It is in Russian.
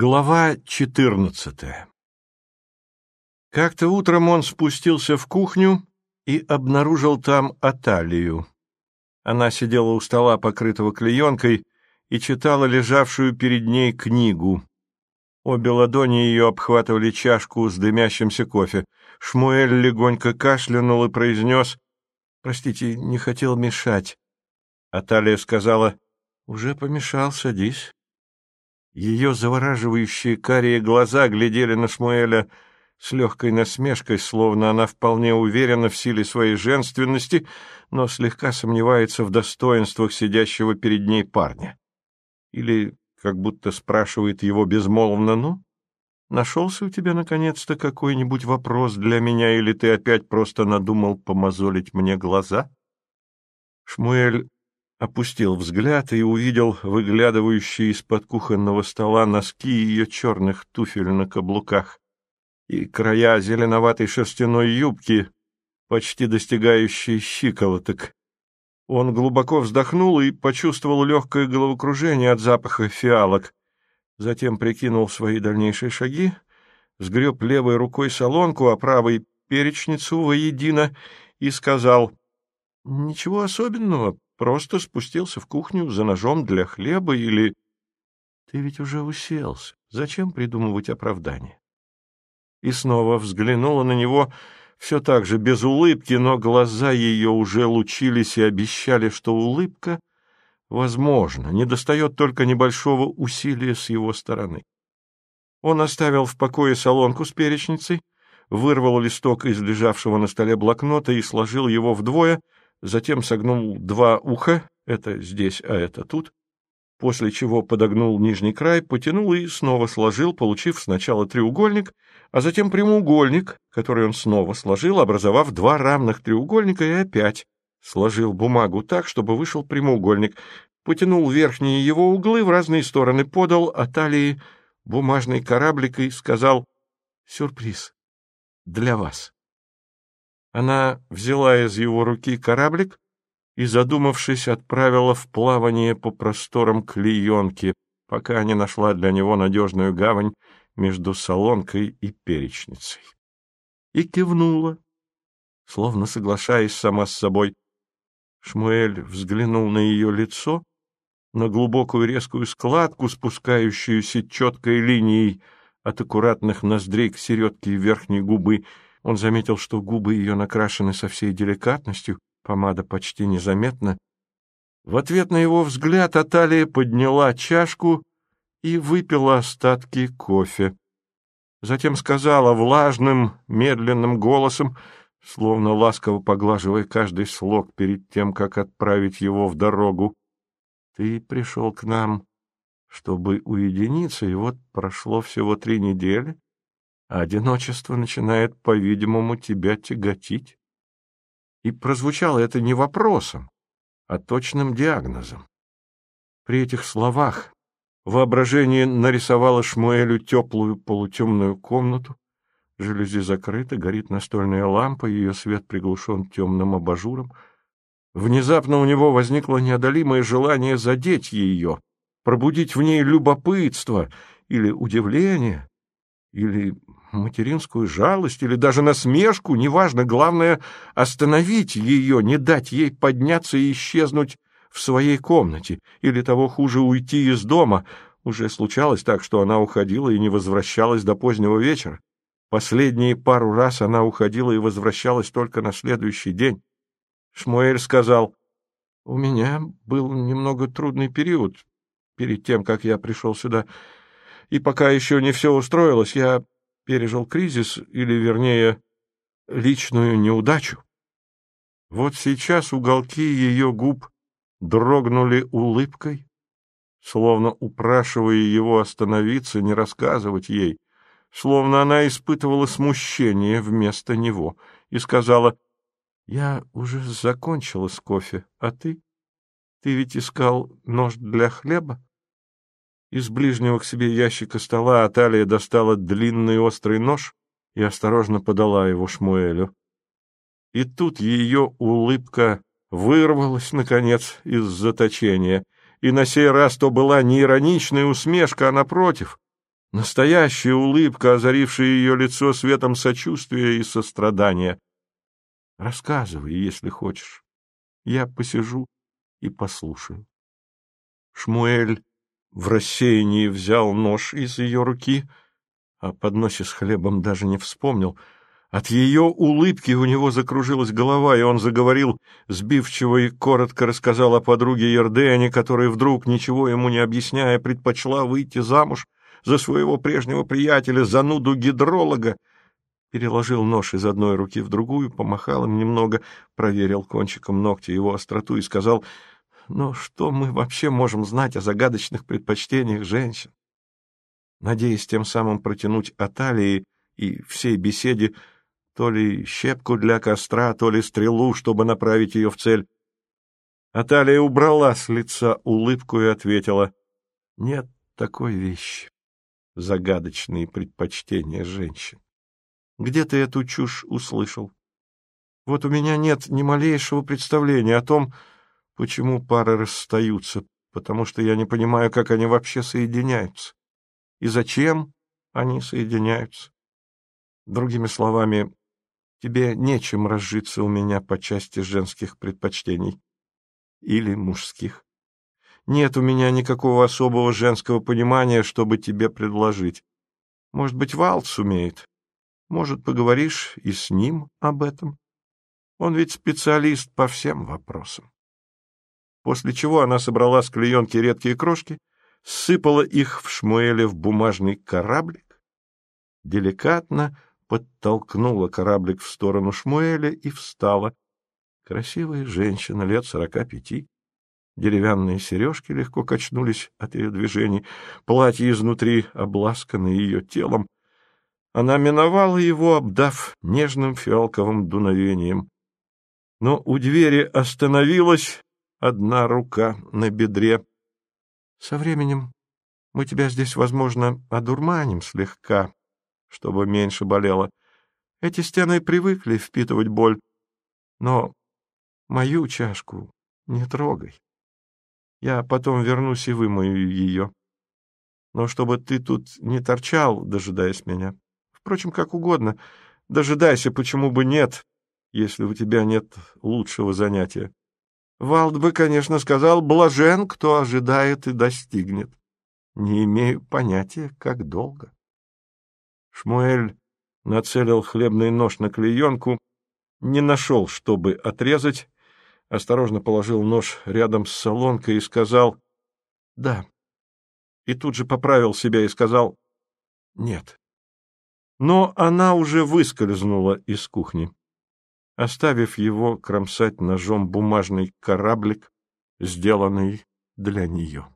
Глава четырнадцатая Как-то утром он спустился в кухню и обнаружил там Аталию. Она сидела у стола, покрытого клеенкой, и читала лежавшую перед ней книгу. Обе ладони ее обхватывали чашку с дымящимся кофе. Шмуэль легонько кашлянул и произнес «Простите, не хотел мешать». Аталия сказала «Уже помешал, садись». Ее завораживающие карие глаза глядели на Шмуэля с легкой насмешкой, словно она вполне уверена в силе своей женственности, но слегка сомневается в достоинствах сидящего перед ней парня. Или как будто спрашивает его безмолвно, «Ну, нашелся у тебя наконец-то какой-нибудь вопрос для меня, или ты опять просто надумал помозолить мне глаза?» Шмуэль опустил взгляд и увидел выглядывающие из-под кухонного стола носки ее черных туфель на каблуках и края зеленоватой шерстяной юбки, почти достигающей щиколоток. Он глубоко вздохнул и почувствовал легкое головокружение от запаха фиалок. Затем прикинул свои дальнейшие шаги, сгреб левой рукой солонку, а правой — перечницу воедино и сказал, «Ничего особенного, Просто спустился в кухню за ножом для хлеба или... Ты ведь уже уселся. Зачем придумывать оправдание? И снова взглянула на него все так же, без улыбки, но глаза ее уже лучились и обещали, что улыбка возможно, недостает только небольшого усилия с его стороны. Он оставил в покое солонку с перечницей, вырвал листок из лежавшего на столе блокнота и сложил его вдвое — затем согнул два уха, это здесь, а это тут, после чего подогнул нижний край, потянул и снова сложил, получив сначала треугольник, а затем прямоугольник, который он снова сложил, образовав два равных треугольника и опять сложил бумагу так, чтобы вышел прямоугольник, потянул верхние его углы в разные стороны, подал Аталии бумажный кораблик и сказал «Сюрприз для вас». Она взяла из его руки кораблик и, задумавшись, отправила в плавание по просторам клеенки, пока не нашла для него надежную гавань между солонкой и перечницей. И кивнула, словно соглашаясь сама с собой. Шмуэль взглянул на ее лицо, на глубокую резкую складку, спускающуюся четкой линией от аккуратных ноздрей к середке верхней губы, он заметил, что губы ее накрашены со всей деликатностью, помада почти незаметна. В ответ на его взгляд Аталия подняла чашку и выпила остатки кофе. Затем сказала влажным, медленным голосом, словно ласково поглаживая каждый слог перед тем, как отправить его в дорогу. «Ты пришел к нам, чтобы уединиться, и вот прошло всего три недели, одиночество начинает, по-видимому, тебя тяготить. И прозвучало это не вопросом, а точным диагнозом. При этих словах воображение нарисовало Шмуэлю теплую полутемную комнату, жалюзи закрыты, горит настольная лампа, ее свет приглушен темным абажуром. Внезапно у него возникло неодолимое желание задеть ее, пробудить в ней любопытство или удивление, или материнскую жалость или даже насмешку, неважно, главное — остановить ее, не дать ей подняться и исчезнуть в своей комнате, или того хуже уйти из дома. Уже случалось так, что она уходила и не возвращалась до позднего вечера. Последние пару раз она уходила и возвращалась только на следующий день. Шмуэль сказал, «У меня был немного трудный период перед тем, как я пришел сюда, и пока еще не все устроилось, я пережил кризис, или, вернее, личную неудачу. Вот сейчас уголки ее губ дрогнули улыбкой, словно упрашивая его остановиться, не рассказывать ей, словно она испытывала смущение вместо него, и сказала, «Я уже закончила с кофе, а ты? Ты ведь искал нож для хлеба?» Из ближнего к себе ящика стола Аталия достала длинный острый нож и осторожно подала его Шмуэлю. И тут ее улыбка вырвалась, наконец, из заточения, и на сей раз то была не ироничная усмешка, а, напротив, Настоящая улыбка, озарившая ее лицо светом сочувствия и сострадания. Рассказывай, если хочешь. Я посижу и послушаю. Шмуэль в рассеянии взял нож из ее руки, а подносе с хлебом даже не вспомнил. От ее улыбки у него закружилась голова, и он заговорил сбивчиво и коротко рассказал о подруге Ердене, которая вдруг, ничего ему не объясняя, предпочла выйти замуж за своего прежнего приятеля, зануду гидролога, переложил нож из одной руки в другую, помахал им немного, проверил кончиком ногтя его остроту и сказал, «Ну, что мы вообще можем знать о загадочных предпочтениях женщин?» Надеясь тем самым протянуть Аталии и всей беседе то ли щепку для костра, то ли стрелу, чтобы направить ее в цель. Аталия убрала с лица улыбку и ответила, «Нет такой вещи загадочные предпочтения женщин. Где ты эту чушь услышал? Вот у меня нет ни малейшего представления о том, почему пары расстаются, потому что я не понимаю, как они вообще соединяются и зачем они соединяются. Другими словами, тебе нечем разжиться у меня по части женских предпочтений или мужских. Нет у меня никакого особого женского понимания, чтобы тебе предложить. Может быть, Валт сумеет. Может, поговоришь и с ним об этом. Он ведь специалист по всем вопросам. После чего она собрала с клеенки редкие крошки, сыпала их в Шмуэле в бумажный кораблик, деликатно подтолкнула кораблик в сторону Шмуэля и встала. Красивая женщина лет сорока пяти, Деревянные сережки легко качнулись от ее движений, платье изнутри обласкано ее телом. Она миновала его, обдав нежным фиалковым дуновением. Но у двери остановилась одна рука на бедре. — Со временем мы тебя здесь, возможно, одурманим слегка, чтобы меньше болело. Эти стены привыкли впитывать боль, но мою чашку не трогай. Я потом вернусь и вымою ее. Но чтобы ты тут не торчал, дожидаясь меня. Впрочем, как угодно. Дожидайся, почему бы нет, если у тебя нет лучшего занятия. Валд бы, конечно, сказал, блажен, кто ожидает и достигнет. Не имею понятия, как долго. Шмуэль нацелил хлебный нож на клеенку, не нашел, чтобы отрезать, осторожно положил нож рядом с солонкой и сказал «да». И тут же поправил себя и сказал «нет». Но она уже выскользнула из кухни, оставив его кромсать ножом бумажный кораблик, сделанный для нее.